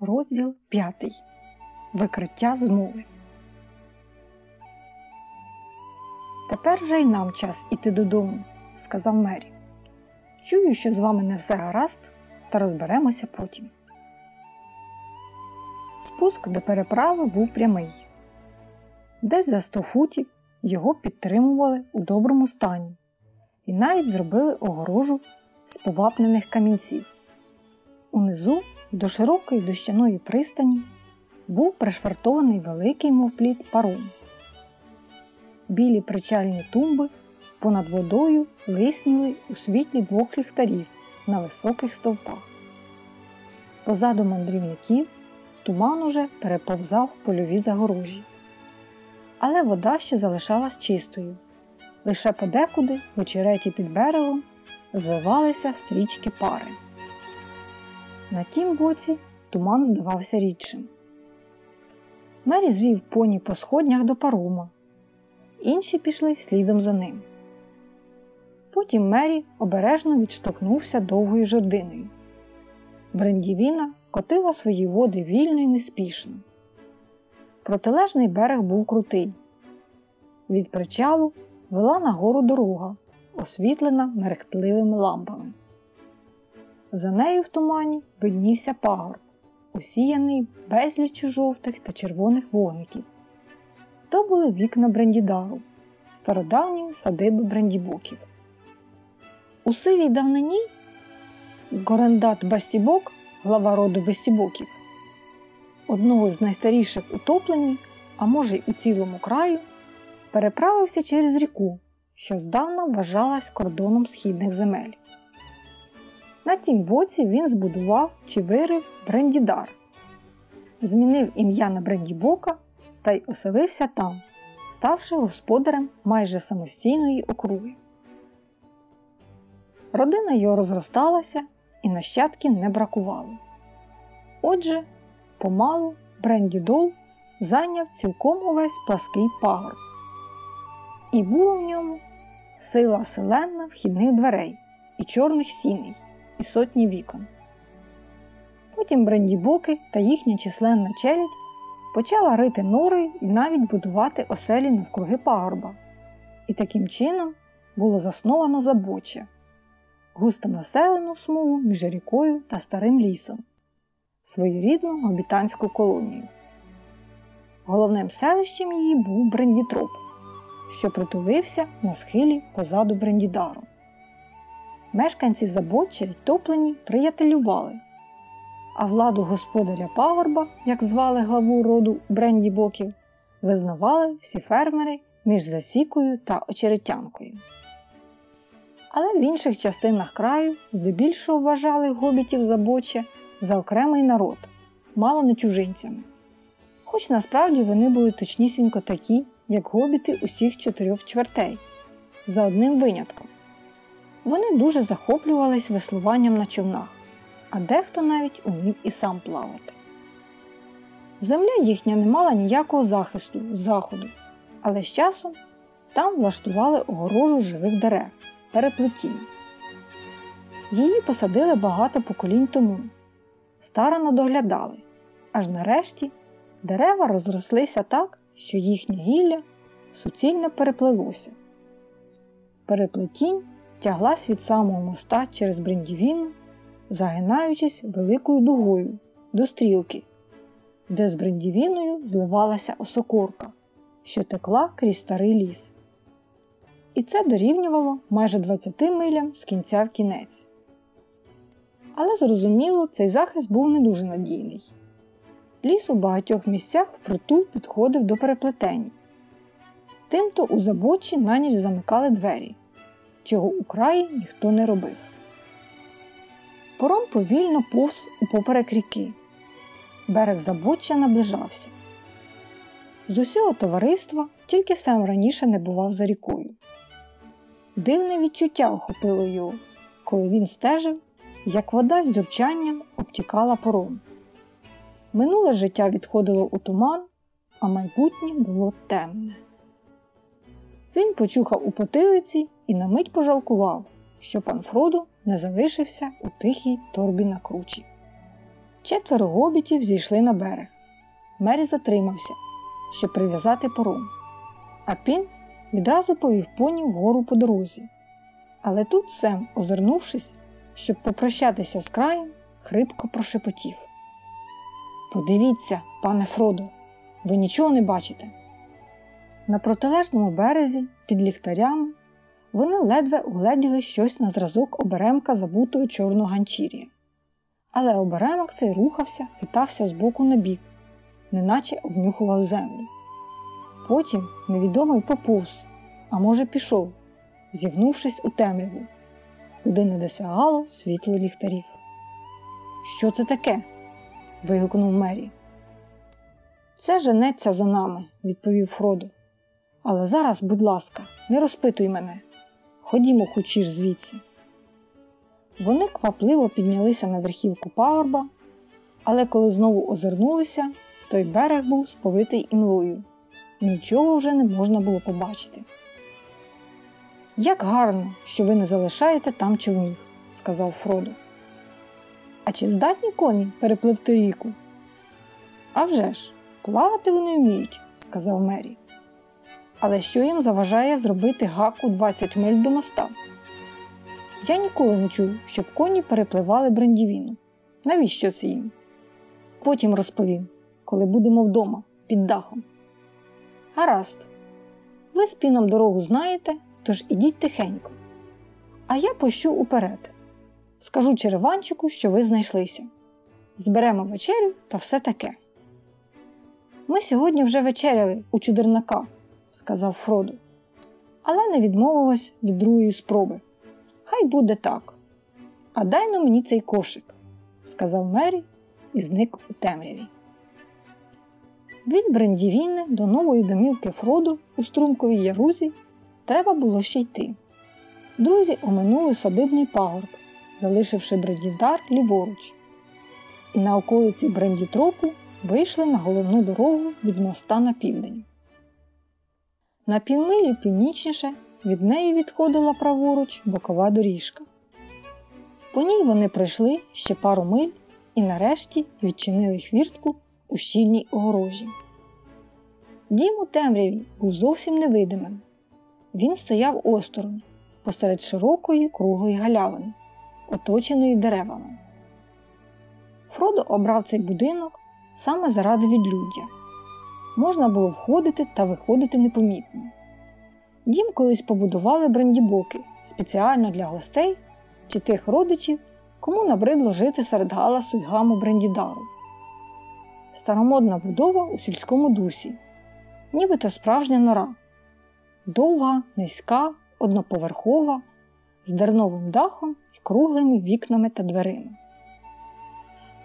Розділ 5. Викриття змови. Тепер вже й нам час іти додому, сказав Мері. Чую, що з вами не все гаразд, та розберемося потім. Спуск до переправи був прямий. Десь за сто футів його підтримували у доброму стані і навіть зробили огорожу з повапнених камінців. Унизу до широкої дощаної пристані був пришвартований великий мовпліт паром. Білі причальні тумби понад водою лисніли у світлі двох ліхтарів на високих стовпах. Позаду мандрівників туман уже переповзав польові загорожі. Але вода ще залишалась чистою. Лише подекуди в очереті під берегом звивалися стрічки пари. На тім боці туман здавався рідшим. Мері звів поні по сходнях до парома, інші пішли слідом за ним. Потім Мері обережно відштовхнувся довгою жердиною. Брендівіна котила свої води вільно і неспішно. Протилежний берег був крутий. Від причалу вела нагору дорога, освітлена мерехтливими лампами. За нею в тумані виднівся пагорб, усіяний безліччю жовтих та червоних вогників. То були вікна Брендідару, стародавньої садиби Брендібоків. У сивій давнині Горендат Бастібок, глава роду Бастібоків, одного з найстаріших утоплень, а може й у цілому краю, переправився через ріку, що здавна вважалась кордоном східних земель. На тім боці він збудував чи вирив Брендідар, змінив ім'я на Брендібока та й оселився там, ставши господарем майже самостійної округи. Родина його розросталася і нащадків не бракувало. Отже, помалу Брендідол зайняв цілком увесь плаский пагорб, і було в ньому сила селенна вхідних дверей і чорних сіней і сотні вікон. Потім брендібоки та їхня численна челядь почала рити нори і навіть будувати оселі навкруги пагорба, і таким чином було засновано забоче, густонаселену смугу між рікою та старим лісом, своєрідну обітанську колонію. Головним селищем її був Брендітроп, що притулився на схилі позаду Брендідару. Мешканці Забоча й топлені приятелювали, а владу господаря пагорба, як звали главу роду Брендібоків, визнавали всі фермери між засікою та очеретянкою. Але в інших частинах краю здебільшого вважали гобітів Забоча за окремий народ, мало не чужинцями. Хоч насправді вони були точнісінько такі, як гобіти усіх чотирьох чвертей, за одним винятком. Вони дуже захоплювались веслуванням на човнах, а дехто навіть умів і сам плавати. Земля їхня не мала ніякого захисту заходу, але з часом там влаштували огорожу живих дерев, переплетінь. Її посадили багато поколінь тому, старано доглядали, аж нарешті дерева розрослися так, що їхнє гілля суцільно переплелося. Переплетінь тяглась від самого моста через Брендівіну, загинаючись великою дугою до стрілки, де з Брендівіною зливалася осокорка, що текла крізь старий ліс. І це дорівнювало майже 20 милям з кінця в кінець. Але зрозуміло, цей захист був не дуже надійний. Ліс у багатьох місцях впритул підходив до переплетень. Тимто у забочі на ніч замикали двері, чого у краї ніхто не робив. Пором повільно повз упоперек ріки. Берег забоччя наближався. З усього товариства тільки сам раніше не бував за рікою. Дивне відчуття охопило його, коли він стежив, як вода з дюрчанням обтікала пором. Минуле життя відходило у туман, а майбутнє було темне. Він почухав у потилиці і на мить пожалкував, що пан Фродо не залишився у тихій торбі на кручі. Четверо гобітів зійшли на берег. Мері затримався, щоб прив'язати пором, а Пін відразу повів поні вгору по дорозі. Але тут Сем, озирнувшись, щоб попрощатися з краєм, хрипко прошепотів. Подивіться, пане Фродо, ви нічого не бачите. На протилежному березі, під ліхтарями, вони ледве угледіли щось на зразок оберемка забутої чорного ганчір'я. Але оберемок цей рухався, хитався з боку на бік, неначе обнюхував землю. Потім невідомий поповз, а може, пішов, зігнувшись у темряву, куди не досягало світло ліхтарів. Що це таке? вигукнув Мері. Це женеться за нами, відповів Фродо. Але зараз, будь ласка, не розпитуй мене. Ходімо кучіш звідси. Вони квапливо піднялися на верхівку пагорба, але коли знову озирнулися, той берег був сповитий імлою, нічого вже не можна було побачити. Як гарно, що ви не залишаєте там човнів, сказав Фродо. А чи здатні коні перепливти ріку? «А вже ж, плавати вони вміють, сказав Мері. Але що їм заважає зробити гаку 20 миль до моста? Я ніколи не чув, щоб коні перепливали брендівіну. Навіщо це їм? Потім розповім, коли будемо вдома, під дахом. Гаразд, ви з піном дорогу знаєте, тож ідіть тихенько. А я пощу уперед. Скажу череванчику, що ви знайшлися. Зберемо вечерю та все таке. Ми сьогодні вже вечеряли у чудернака, сказав Фроду, але не відмовилась від другої спроби. Хай буде так. А дай но мені цей кошик, сказав Мері і зник у темряві. Від Брендівіни до нової домівки Фроду у струмковій ярузі треба було ще йти. Друзі оминули садибний пагорб, залишивши Брендідар ліворуч, і на околиці Брендітропу вийшли на головну дорогу від моста на південь. На півмилі північніше від неї відходила праворуч бокова доріжка. По ній вони пройшли ще пару миль і нарешті відчинили хвіртку у щільній огорожі. Дім у темряві був зовсім невидимим. Він стояв осторонь посеред широкої круглої галявини, оточеної деревами. Фродо обрав цей будинок саме заради відлюддя. Можна було входити та виходити непомітно. Дім колись побудували брендібоки спеціально для гостей чи тих родичів, кому набридло жити серед галасу й гаму брендідару. Старомодна будова у сільському дусі, нібито справжня нора, довга, низька, одноповерхова, з дерновим дахом і круглими вікнами та дверима.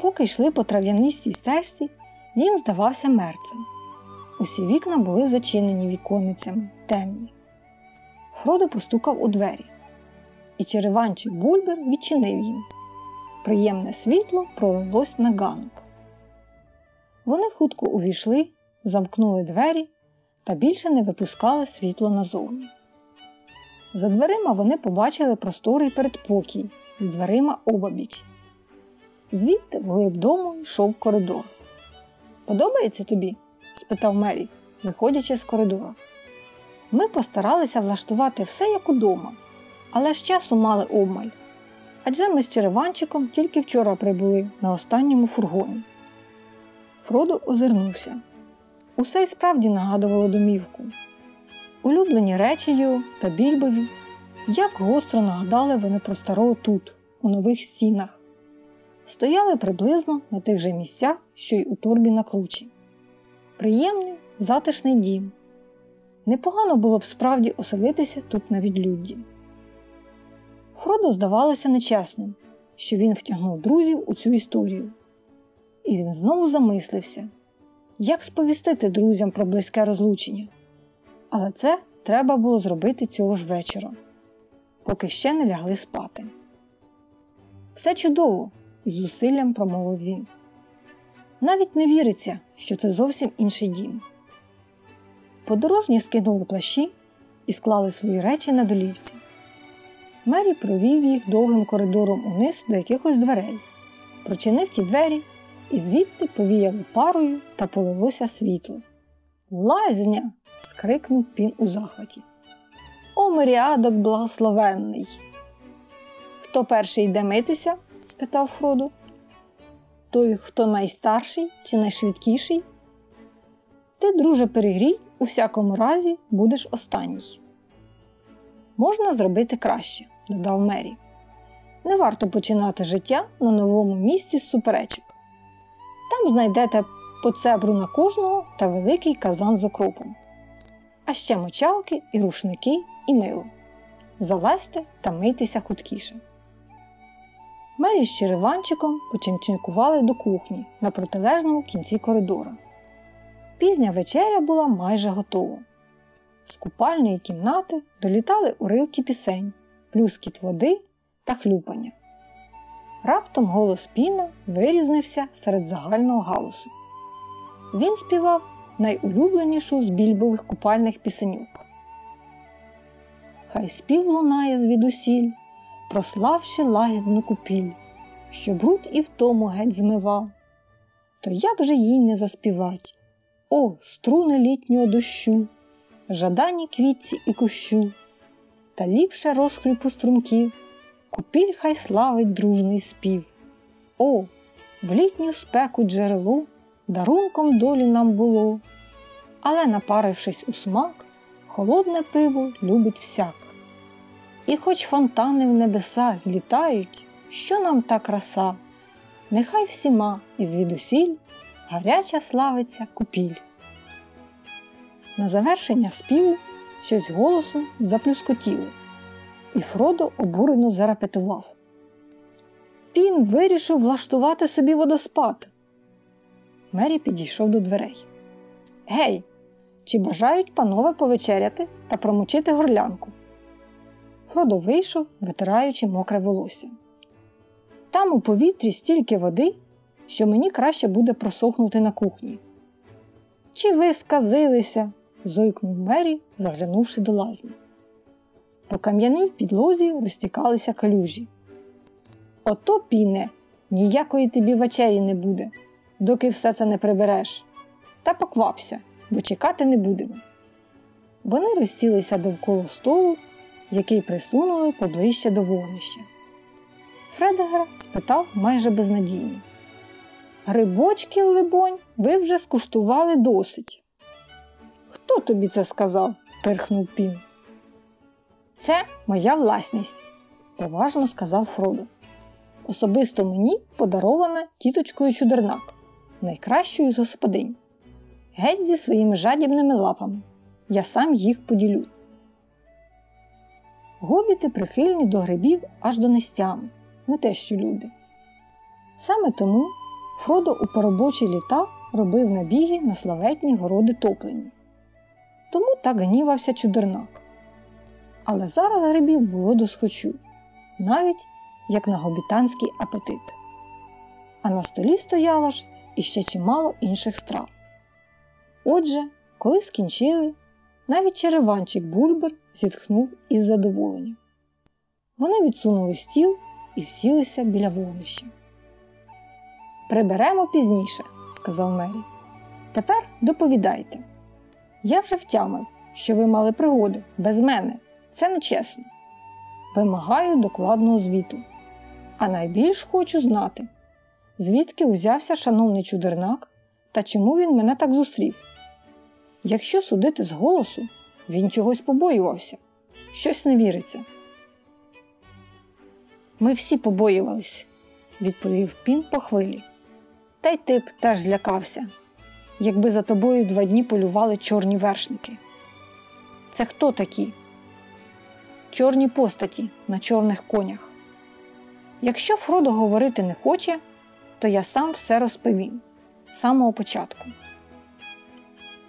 Поки йшли по трав'янистій стежці, дім здавався мертвим. Усі вікна були зачинені віконницями, темні. Фродо постукав у двері, і череванчик Бульбер відчинив їм. Приємне світло пролилось на ганок. Вони хутко увійшли, замкнули двері та більше не випускали світло назовні. За дверима вони побачили просторий передпокій з дверима обабіч. Звідти вглиб дому йшов коридор. Подобається тобі? Спитав Мері, виходячи з коридора. Ми постаралися влаштувати все як удома, але ж часу мали обмаль. Адже ми з череванчиком тільки вчора прибули на останньому фургоні. Фродо озирнувся. Усе й справді нагадувало домівку. Улюблені речі та більбові, як гостро нагадали вони про старого тут, у нових стінах, стояли приблизно на тих же місцях, що й у торбі на кручі. Приємний, затишний дім. Непогано було б справді оселитися тут на відлюдді. Фродо здавалося нечесним, що він втягнув друзів у цю історію. І він знову замислився, як сповістити друзям про близьке розлучення. Але це треба було зробити цього ж вечора, поки ще не лягли спати. Все чудово, із зусиллям промовив він. Навіть не віриться, що це зовсім інший дім. Подорожні скинули плащі і склали свої речі на долівці. Мері провів їх довгим коридором униз до якихось дверей, прочинив ті двері і звідти повіяли парою та полилося світло. Лазня. скрикнув пін у захваті. О, миріадок благословенний. Хто перший йде митися? спитав Фроду. Той, хто найстарший чи найшвидкіший? Ти, друже, перегрій, у всякому разі будеш останній. Можна зробити краще, додав Мері. Не варто починати життя на новому місці з суперечок. Там знайдете по цебру на кожного та великий казан з окропом, а ще мочалки і рушники і мило. Залазьте та мийтеся хуткіше. Мері з череванчиком почимчикували до кухні на протилежному кінці коридора. Пізня вечеря була майже готова. З купальної кімнати долітали уривки пісень, плюскіт води та хлюпання. Раптом голос Піна вирізнився серед загального галусу. Він співав найулюбленішу з більбових купальних пісеньок. Хай спів лунає звідусіль, прославши лагідну купіль, що бруд і втому геть змива. То як же їй не заспівать? О, струни літнього дощу, жадані квітці і кущу, та ліпше розхлюпу струмків, купіль хай славить дружний спів. О, в літню спеку джерело дарунком долі нам було, але, напарившись у смак, холодне пиво любить всяк. І хоч фонтани в небеса злітають, що нам та краса, нехай всіма і звідусіль гаряча славиться купіль. На завершення співу щось голосно заплюскотіло, і Фродо обурено зарепетував. Пін вирішив влаштувати собі водоспад. Мері підійшов до дверей. Гей, чи бажають панове повечеряти та промочити горлянку? Фродо вийшов, витираючи мокре волосся. Там у повітрі стільки води, що мені краще буде просохнути на кухні. Чи ви сказилися? зойкнув Мері, заглянувши до лазні. По кам'яній підлозі розтікалися калюжі. Ото, піне, ніякої тобі вечері не буде, доки все це не прибереш. Та поквапся, бо чекати не будемо. Вони розсілися довкола столу, який присунули поближче до вогнища. Фредегер спитав майже безнадійно. Грибочки, либонь, ви вже скуштували досить. Хто тобі це сказав? пирхнув Пін. Це моя власність, поважно сказав Фродо. Особисто мені подарована тіточкою чудернак, найкращою з господинь. Геть зі своїми жадібними лапами. Я сам їх поділю. Гобіти прихильні до грибів аж до нестями, не те, що люди. Саме тому Фродо у поробочі літа робив набіги на славетні городи топлені. Тому так гнівався чудернак. Але зараз грибів було досхочу, навіть як на гобітанський апетит. А на столі стояло ж іще чимало інших страв. Отже, коли скінчили, навіть череванчик Бульбер зітхнув із задоволенням. Вони відсунули стіл і всілися біля вогнища. Приберемо пізніше, сказав Мері. Тепер доповідайте. Я вже втямив, що ви мали пригоди без мене. Це нечесно. Вимагаю докладного звіту. А найбільш хочу знати, звідки узявся шановний чудернак та чому він мене так зустрів. Якщо судити з голосу, він чогось побоювався, щось не віриться. Ми всі побоювались, відповів Пін по хвилі. Та й ти б теж злякався, якби за тобою два дні полювали чорні вершники. Це хто такі? Чорні постаті на чорних конях. Якщо Фродо говорити не хоче, то я сам все розповім з самого початку.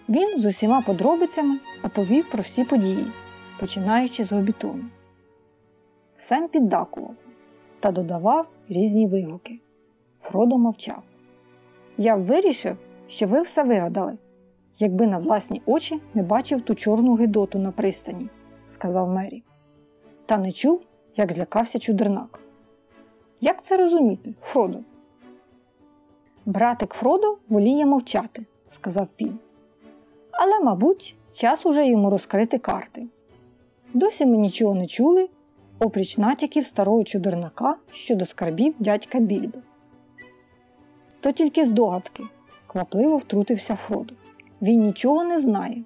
Він з усіма подробицями оповів про всі події, починаючи з гобітону. Сем піддакував та додавав різні вигуки. Фродо мовчав. Я вирішив, що ви все вигадали, якби на власні очі не бачив ту чорну гидоту на пристані, сказав Мері. Та не чув, як злякався чудернак. Як це розуміти, Фродо? Братик Фродо воліє мовчати, сказав Пін. Але, мабуть, час уже йому розкрити карти. Досі ми нічого не чули, опріч натяків старого чудернака щодо скарбів дядька Більби. То тільки здогадки, квапливо втрутився Фродо. Він нічого не знає.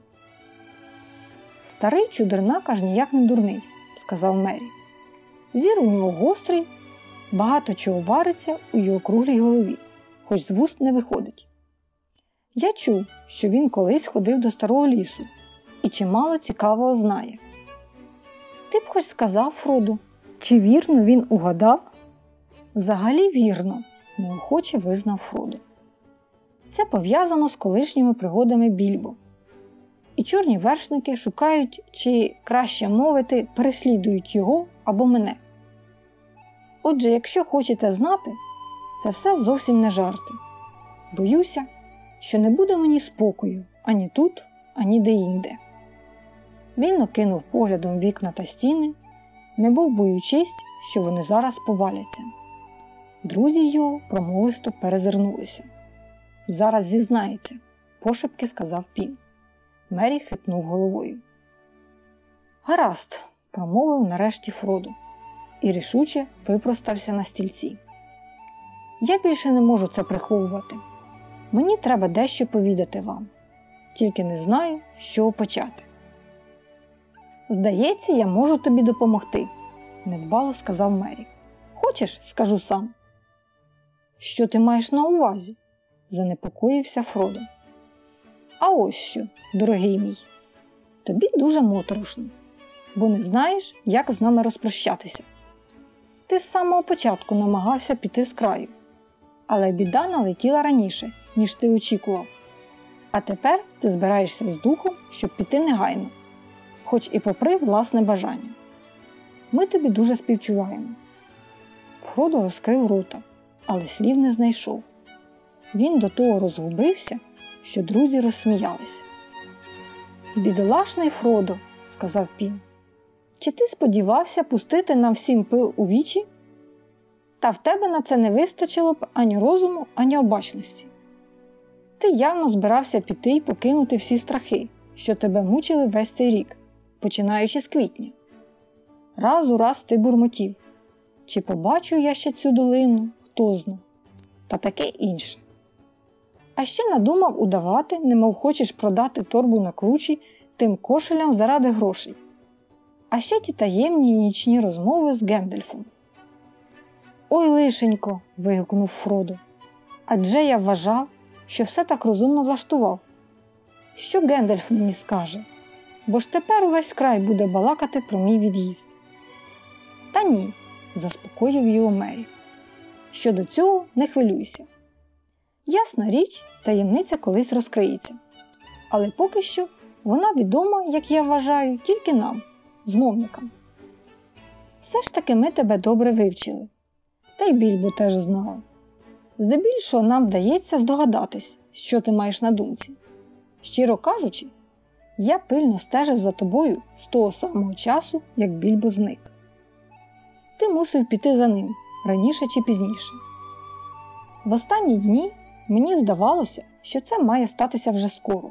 Старий чудернак аж ніяк не дурний, сказав Мері. Зір у нього гострий, багато чого вариться у його круглій голові, хоч з вуст не виходить. Я чув, що він колись ходив до старого лісу і чимало цікавого знає. Ти б хоч сказав, Фроду, чи вірно він угадав? Взагалі вірно, неохоче визнав Фроду. Це пов'язано з колишніми пригодами Більбо. І чорні вершники шукають, чи краще мовити, переслідують його або мене. Отже, якщо хочете знати, це все зовсім не жарти. Боюся, що не буде мені спокою ані тут, ані де-інде. Він окинув поглядом вікна та стіни, не був боючись, що вони зараз поваляться. Друзі його промовисто перезирнулися. Зараз зізнається, пошепки сказав Пін. Мері хитнув головою. Гаразд, промовив нарешті Фроду і рішуче випростався на стільці. Я більше не можу це приховувати. Мені треба дещо повідати вам, тільки не знаю, чого почати. Здається, я можу тобі допомогти, недбало сказав Мері. Хочеш, скажу сам. Що ти маєш на увазі? занепокоївся Фродо. А ось що, дорогий мій, тобі дуже моторошно, бо не знаєш, як з нами розпрощатися. Ти з самого початку намагався піти з краю, але біда налетіла раніше, ніж ти очікував. А тепер ти збираєшся з духом, щоб піти негайно, хоч і попри власне бажання. Ми тобі дуже співчуваємо. Фродо розкрив рота, але слів не знайшов. Він до того розгубився, що друзі розсміялися. Бідолашний Фродо, сказав Пін, чи ти сподівався пустити нам всім пил у вічі? Та в тебе на це не вистачило б ані розуму, ані обачності. Ти явно збирався піти і покинути всі страхи, що тебе мучили весь цей рік, починаючи з квітня. Раз у раз ти бурмотів. Чи побачу я ще цю долину, хто зна, та таке інше. А ще надумав удавати, немов хочеш продати торбу на кручі тим кошелям заради грошей. А ще ті таємні нічні розмови з Гендельфом. Ой, лишенько. вигукнув Фродо. Адже я вважав, що все так розумно влаштував. Що Гендельф мені скаже? Бо ж тепер увесь край буде балакати про мій від'їзд. Та ні, заспокоїв його Мері. Щодо цього не хвилюйся. Ясна річ, таємниця колись розкриється. Але поки що вона відома, як я вважаю, тільки нам, змовникам. Все ж таки ми тебе добре вивчили, та й більбо теж знала. Здебільшого нам вдається здогадатись, що ти маєш на думці. Щиро кажучи, я пильно стежив за тобою з того самого часу, як більбо зник. Ти мусив піти за ним раніше чи пізніше. В останні дні Мені здавалося, що це має статися вже скоро.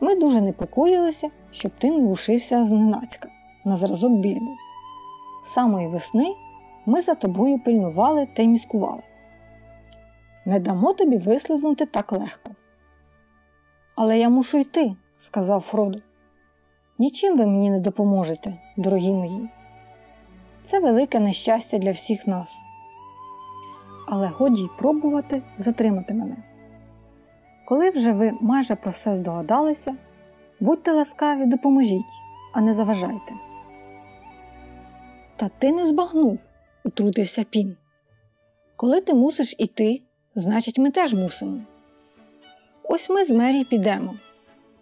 Ми дуже непокоїлися, щоб ти не ушився зненацька на зразок більбу. Самої весни ми за тобою пильнували та й міскували. Не дамо тобі вислизнути так легко. Але я мушу йти, сказав Фродо. Нічим ви мені не допоможете, дорогі мої. Це велике нещастя для всіх нас але годі й пробувати затримати мене. Коли вже ви майже про все здогадалися, будьте ласкаві, допоможіть, а не заважайте. Та ти не збагнув, утрутився Пін. Коли ти мусиш іти, значить, ми теж мусимо. Ось ми з Мері підемо.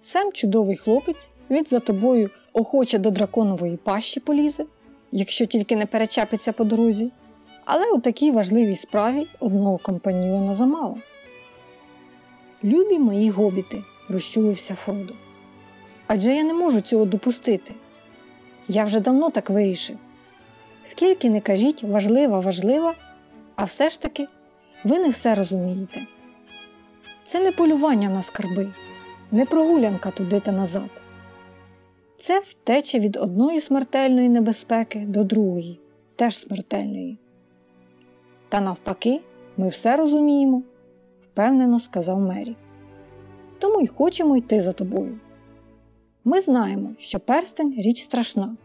Сам чудовий хлопець, він за тобою охоче до драконової пащі полізе, якщо тільки не перечапиться по дорозі. Але у такій важливій справі одного компаньйона замало. Любі мої гобіти, розчулився Фродо. Адже я не можу цього допустити. Я вже давно так вирішив. Скільки не кажіть, важлива, важлива, а все ж таки ви не все розумієте. Це не полювання на скарби, не прогулянка туди та назад. Це втеча від одної смертельної небезпеки до другої, теж смертельної. Та навпаки, ми все розуміємо, впевнено сказав Мері. Тому й хочемо йти за тобою. Ми знаємо, що перстень річ страшна,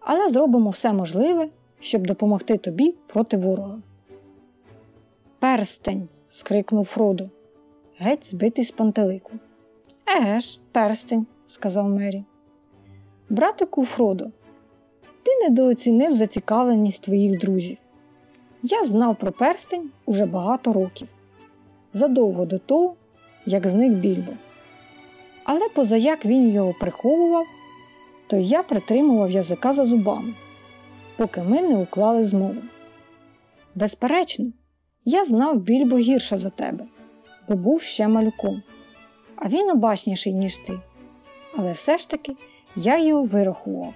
але зробимо все можливе, щоб допомогти тобі проти ворога. Перстень. скрикнув Фродо, геть збитий з пантелику. Еге ж, перстень, сказав Мері. Братику Фродо, ти недооцінив зацікавленість твоїх друзів. Я знав про перстень уже багато років, задовго до того, як зник більбо. Але позаяк він його приховував, то я притримував язика за зубами, поки ми не уклали змову. Безперечно, я знав більбо гірше за тебе, бо був ще малюком, а він обачніший, ніж ти. Але все ж таки я його вирахував.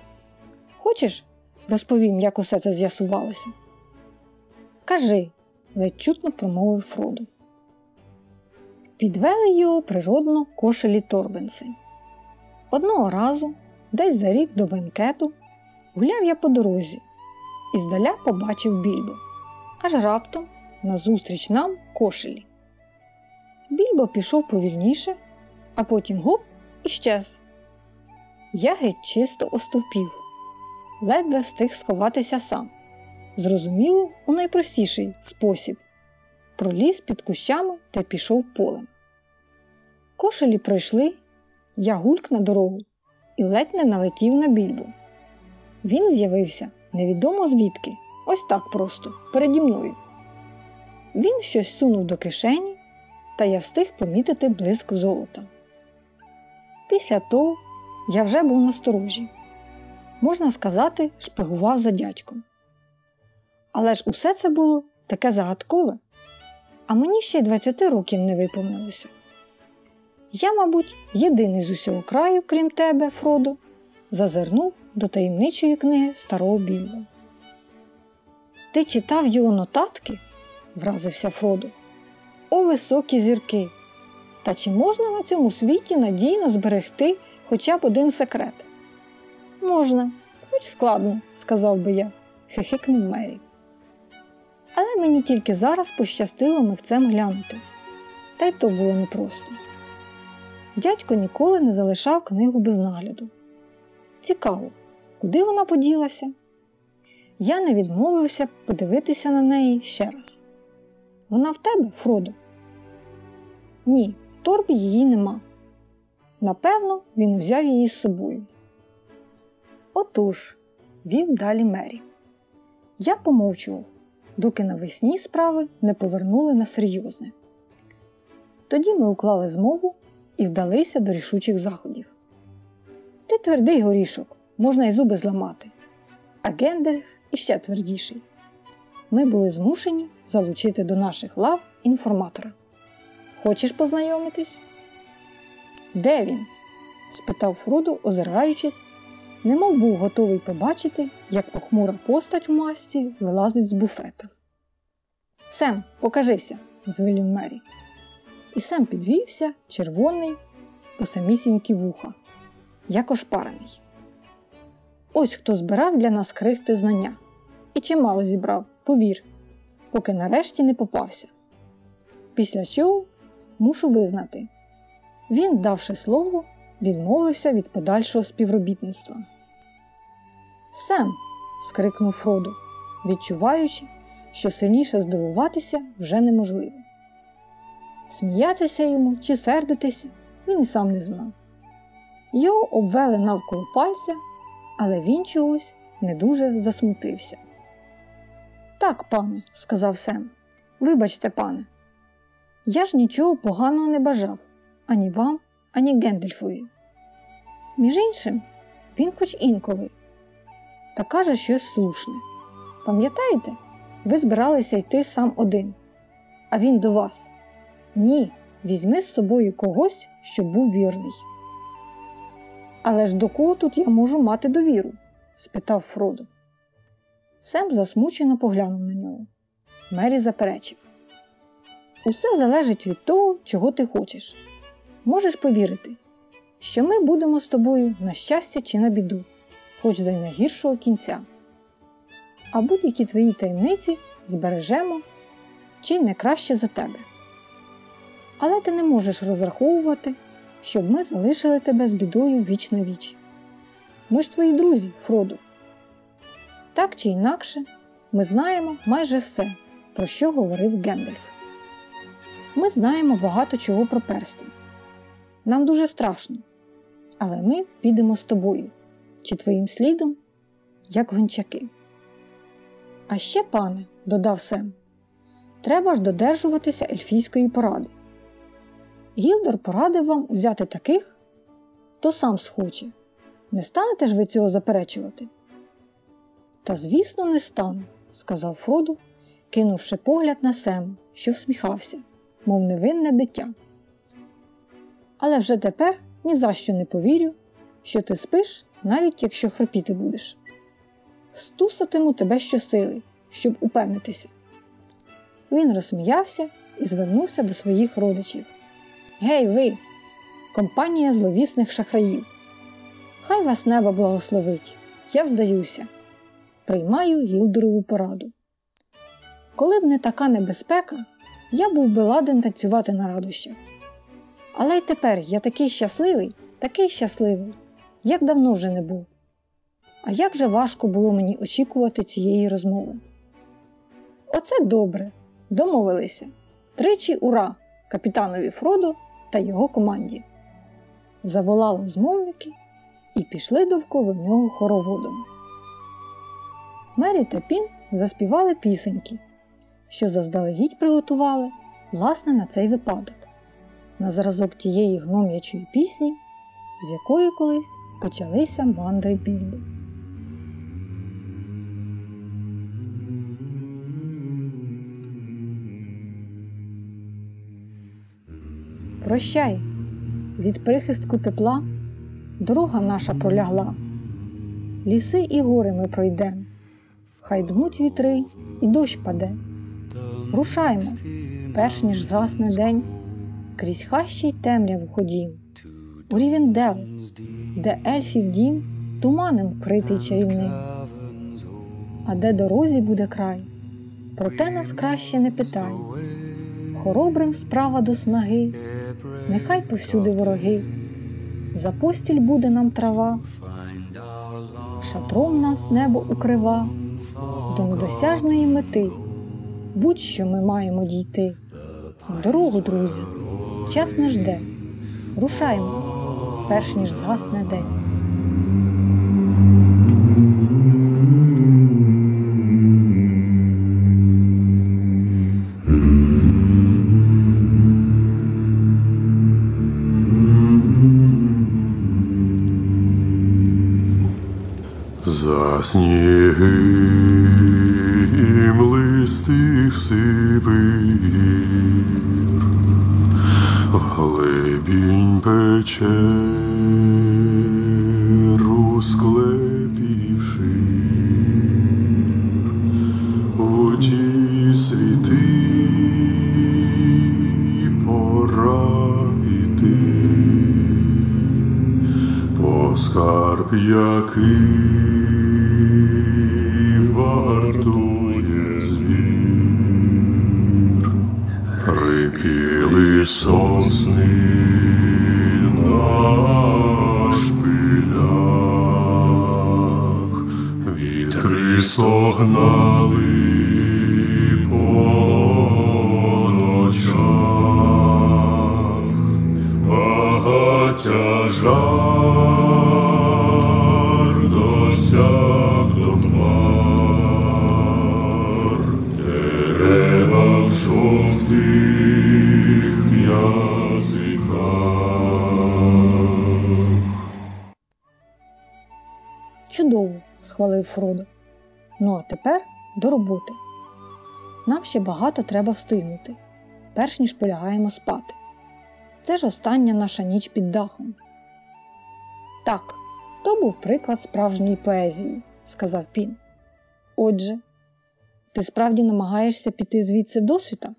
Хочеш, розповім, як усе це з'ясувалося? Кажи, ледь чутно промовив Фродо. Підвели його природно кошелі торбенси. Одного разу, десь за рік до бенкету, гуляв я по дорозі і здаля побачив більбо, аж раптом назустріч нам кошелі. Більбо пішов повільніше, а потім гоп і щез. Я геть чисто остовпів, ледве встиг сховатися сам. Зрозуміло, у найпростіший спосіб проліз під кущами та пішов полем. Кошелі пройшли, я гульк на дорогу і ледь не налетів на більбу. Він з'явився невідомо звідки, ось так просто, переді мною. Він щось сунув до кишені, та я встиг помітити блиск золота. Після того я вже був насторожі. Можна сказати, шпигував за дядьком. Але ж усе це було таке загадкове, а мені ще й 20 років не виповнилося. Я, мабуть, єдиний з усього краю, крім тебе, Фродо, зазирнув до таємничої книги старого Більбо. Ти читав його нотатки? вразився Фродо. О, високі зірки! Та чи можна на цьому світі надійно зберегти хоча б один секрет? Можна, хоч складно, сказав би я, хихикнув Мері. Але мені тільки зараз пощастило михцем глянути. Та й то було непросто. Дядько ніколи не залишав книгу без нагляду. Цікаво, куди вона поділася? Я не відмовився подивитися на неї ще раз. Вона в тебе, Фродо? Ні, в торбі її нема. Напевно, він узяв її з собою. Отож, вів далі Мері. Я помовчував, доки навесні справи не повернули на серйозне. Тоді ми уклали змову і вдалися до рішучих заходів. Ти твердий горішок, можна й зуби зламати, а Гендальф іще твердіший. Ми були змушені залучити до наших лав інформатора. Хочеш познайомитись? Де він? спитав Фродо, озираючись, немов був готовий побачити, як похмура постать в масці вилазить з буфета. Сем, покажися, звелів Мері. І Сем підвівся, червоний, по самісінькі вуха, як ошпарений. Ось хто збирав для нас крихти знання. І чимало зібрав, повір, поки нарешті не попався. Після чого мушу визнати, він, давши слово, відмовився від подальшого співробітництва. Сем. скрикнув Фродо, відчуваючи, що сильніше здивуватися вже неможливо. Сміятися йому чи сердитися він і сам не знав. Його обвели навколо пальця, але він чогось не дуже засмутився. Так, пане, сказав Сем, вибачте, пане, я ж нічого поганого не бажав ані вам, ані Гендельфові. Між іншим, він хоч інколи, та каже щось слушне. Пам'ятаєте, ви збиралися йти сам один, а він до вас. Ні, візьми з собою когось, щоб був вірний. Але ж до кого тут я можу мати довіру? спитав Фродо. Сем засмучено поглянув на нього. Мері заперечив Усе залежить від того, чого ти хочеш. Можеш повірити, що ми будемо з тобою на щастя чи на біду, хоч до найгіршого кінця. А будь-які твої таємниці збережемо чи не краще за тебе. Але ти не можеш розраховувати, щоб ми залишили тебе з бідою віч на віч. Ми ж твої друзі, Фроду. Так чи інакше, ми знаємо майже все, про що говорив Гендальф. Ми знаємо багато чого про перстень. Нам дуже страшно, але ми підемо з тобою чи твоїм слідом, як гончаки. А ще, пане, додав Сем, треба ж додержуватися ельфійської поради. Гілдор порадив вам взяти таких, хто сам схоче. Не станете ж ви цього заперечувати? Та, звісно, не стану, сказав Фроду, кинувши погляд на Сем, що всміхався, мов невинне дитя. Але вже тепер ні за що не повірю, що ти спиш, навіть якщо хропіти будеш. Стусатиму тебе щосили, щоб упевнитися. Він розсміявся і звернувся до своїх родичів. Гей, ви, компанія зловісних шахраїв! Хай вас небо благословить, я здаюся, приймаю Гілдорову пораду. Коли б не така небезпека, я був би ладен танцювати на радощах. Але й тепер я такий щасливий, такий щасливий, як давно вже не був. А як же важко було мені очікувати цієї розмови. Оце добре, домовилися. Тричі ура капітанові Фродо та його команді. Заволали змовники і пішли довкола нього хороводом. Мері та Пін заспівали пісеньки, що заздалегідь приготували власне на цей випадок, на зразок тієї гном'ячої пісні, з якої колись почалися мандри Більбо. Прощай, від прихистку тепла дорога наша пролягла, ліси і гори ми пройдем, хай дмуть вітри і дощ паде. Рушаймо, перш ніж згасне день, крізь хащі й темряву ходім, у Рівендел, де ельфів дім туманом вкритий чарівний, а де дорозі буде край, проте нас краще не питай. Хоробрим справа до снаги, нехай повсюди вороги, за постіль буде нам трава, шатром нас небо укрива, до недосяжної мети, будь-що ми маємо дійти. Дорогу, друзі, час не жде, рушаймо, перш ніж згасне день. Согнали тепер до роботи. Нам ще багато треба встигнути, перш ніж полягаємо спати. Це ж остання наша ніч під дахом. Так, то був приклад справжньої поезії, сказав Пін. Отже, ти справді намагаєшся піти звідси досвіта?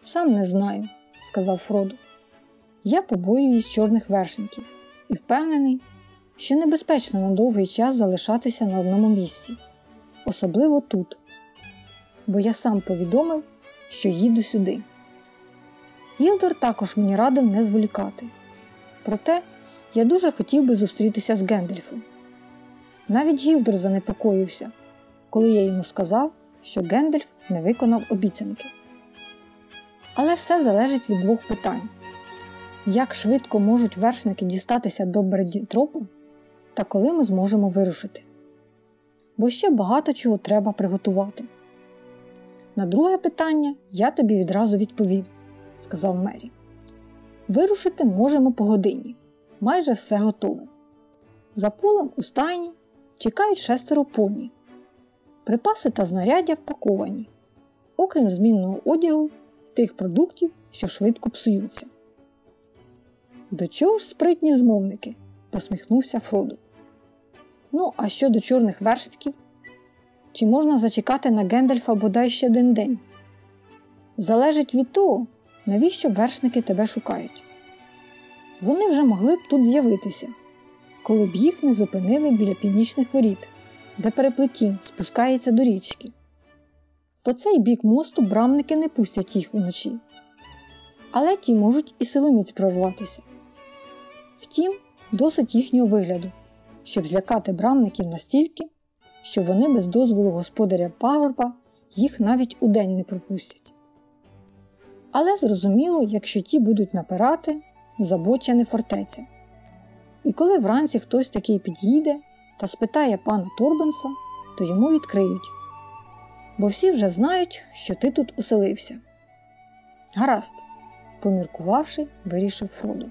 Сам не знаю, сказав Фродо. Я побоююсь чорних вершників і впевнений, що небезпечно на довгий час залишатися на одному місці, особливо тут, бо я сам повідомив, що їду сюди. Гілдор також мені радив не зволікати. Проте я дуже хотів би зустрітися з Гендельфом. Навіть Гілдор занепокоївся, коли я йому сказав, що Гендельф не виконав обіцянки. Але все залежить від двох питань: як швидко можуть вершники дістатися до Бердітропу та коли ми зможемо вирушити. Бо ще багато чого треба приготувати. На друге питання я тобі відразу відповів, сказав Мері. Вирушити можемо по годині. Майже все готове. За полем у стайні чекають шестеро поні. Припаси та знаряддя впаковані, окрім змінного одягу тих продуктів, що швидко псуються. До чого ж спритні змовники? посміхнувся Фродо. Ну, а щодо чорних вершників? Чи можна зачекати на Гендальфа бодай ще один день? Залежить від того, навіщо вершники тебе шукають. Вони вже могли б тут з'явитися, коли б їх не зупинили біля північних воріт, де переплетінь спускається до річки. По цей бік мосту брамники не пустять їх уночі, але ті можуть і силоміць прорватися. Втім, досить їхнього вигляду, щоб злякати брамників настільки, що вони без дозволу господаря пагорба їх навіть удень не пропустять. Але зрозуміло, якщо ті будуть напирати, забоча не фортеця. І коли вранці хтось такий під'їде та спитає пана Торбенса, то йому відкриють. Бо всі вже знають, що ти тут оселився. Гаразд, поміркувавши, вирішив Фродо.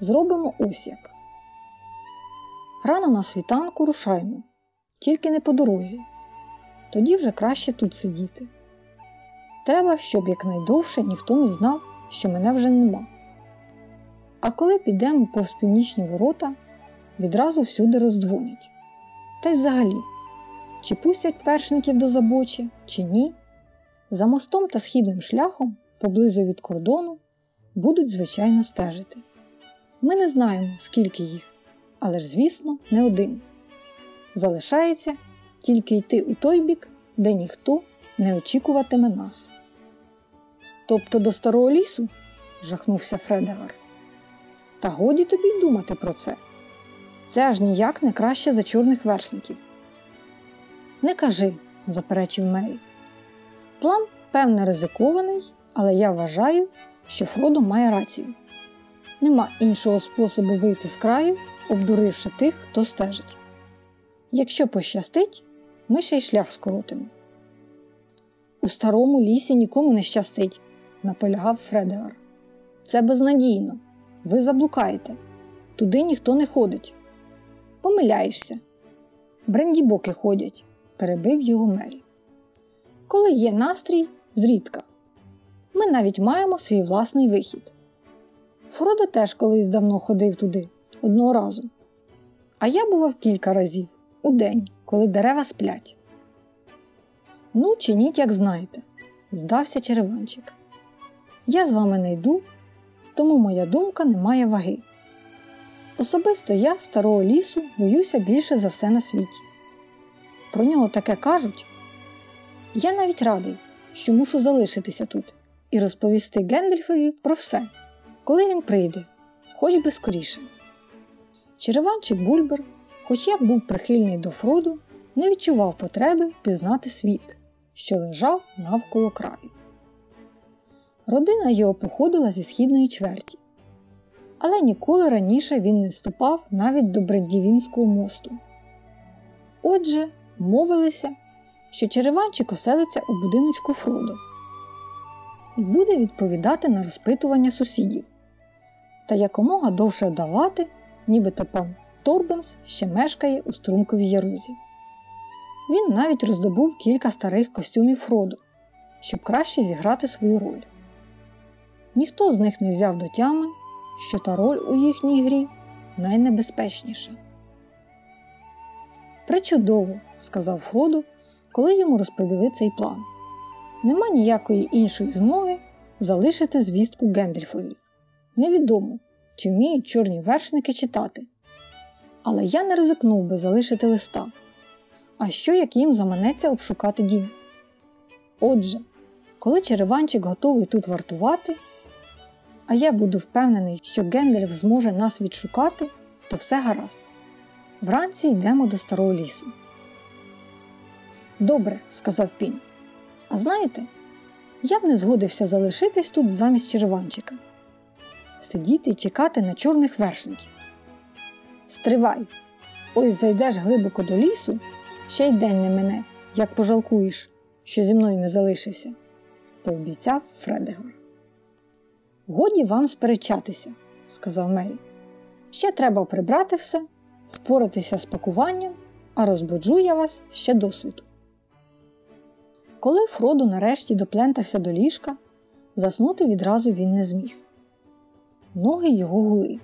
Зробимо ось як. Рано на світанку рушаймо, тільки не по дорозі. Тоді вже краще тут сидіти. Треба, щоб якнайдовше ніхто не знав, що мене вже нема. А коли підемо повз північні ворота, відразу всюди роздзвонять. Та й взагалі, чи пустять першників до забочі, чи ні, за мостом та східним шляхом, поблизу від кордону, будуть звичайно стежити. Ми не знаємо, скільки їх, але ж, звісно, не один. Залишається тільки йти у той бік, де ніхто не очікуватиме нас. Тобто до старого лісу? жахнувся Фредегар. Та годі тобі й думати про це. Це аж ніяк не краще за чорних вершників. Не кажи, заперечив Мері. План, певне, ризикований, але я вважаю, що Фродо має рацію. Нема іншого способу вийти з краю, обдуривши тих, хто стежить. Якщо пощастить, ми ще й шлях скоротимо. У старому лісі нікому не щастить, наполягав Фредегар. Це безнадійно. Ви заблукаєте. Туди ніхто не ходить. Помиляєшся. Брендібоки ходять, перебив його Мері. Коли є настрій, зрідка. Ми навіть маємо свій власний вихід. Фродо теж колись давно ходив туди, одного разу. А я бував кілька разів у день, коли дерева сплять. Ну, чиніть, як знаєте, здався череванчик. Я з вами не йду, тому моя думка не має ваги. Особисто я старого лісу боюся більше за все на світі. Про нього таке кажуть. Я навіть радий, що мушу залишитися тут і розповісти Гендельфові про все, коли він прийде, хоч би скоріше. Череванчик Бульбер, хоч як був прихильний до Фроду, не відчував потреби пізнати світ, що лежав навколо краю. Родина його походила зі східної чверті, але ніколи раніше він не ступав навіть до Брендівінського мосту. Отже, мовилися, що Череванчик оселиться у будиночку Фродо і буде відповідати на розпитування сусідів та якомога довше давати, нібито пан Торбенс ще мешкає у струмковій ярузі. Він навіть роздобув кілька старих костюмів Фроду, щоб краще зіграти свою роль. Ніхто з них не взяв до тями, що та роль у їхній грі найнебезпечніша. Причудово, сказав Фродо, коли йому розповіли цей план. Нема ніякої іншої змоги, залишити звістку Гендельфові. Невідомо, чи вміють чорні вершники читати. Але я не ризикнув би залишити листа. А що як їм заманеться обшукати дім? Отже, коли череванчик готовий тут вартувати, а я буду впевнений, що Гендельф зможе нас відшукати, то все гаразд. Вранці йдемо до старого лісу. Добре, сказав пінь. А знаєте, я б не згодився залишитись тут замість череванчика. Сидіти і чекати на чорних вершників. Стривай! Ось зайдеш глибоко до лісу, ще й день не мене, як пожалкуєш, що зі мною не залишився, пообіцяв Фредегор. Годі вам сперечатися, сказав Мері. Ще треба прибрати все, впоратися з пакуванням, а розбуджу я вас ще досвіду. Коли Фродо нарешті доплентався до ліжка, заснути відразу він не зміг. Ноги його гули.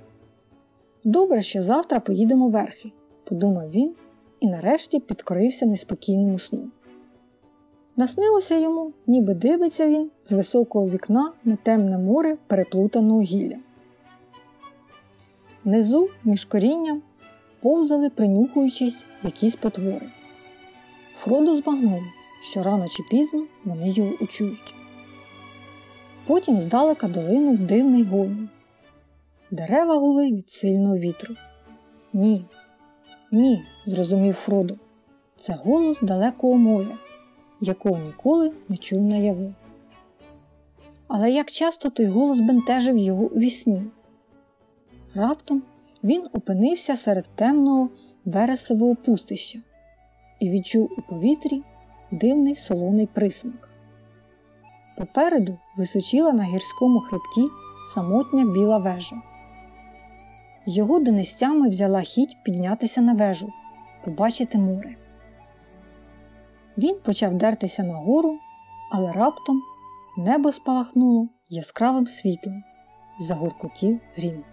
Добре, що завтра поїдемо верхи, подумав він і нарешті підкорився неспокійному сну. Наснилося йому, ніби дивиться він з високого вікна на темне море переплутаного гілля. Внизу, між корінням, повзали, принюхуючись якісь потвори. Фродо збагнув, що рано чи пізно вони його учують. Потім здалека долинув дивний гомін. Дерева гули від сильного вітру. Ні, ні, зрозумів Фродо. Це голос далекого моря, якого ніколи не чув наяву. Але як часто той голос бентежив його у вісні? Раптом він опинився серед темного вересового пустища і відчув у повітрі дивний солоний присмак. Попереду височіла на гірському хребті самотня біла вежа. Його донестями взяла хіть піднятися на вежу, побачити море. Він почав дертися нагору, але раптом небо спалахнуло яскравим світлом і загуркотів грім.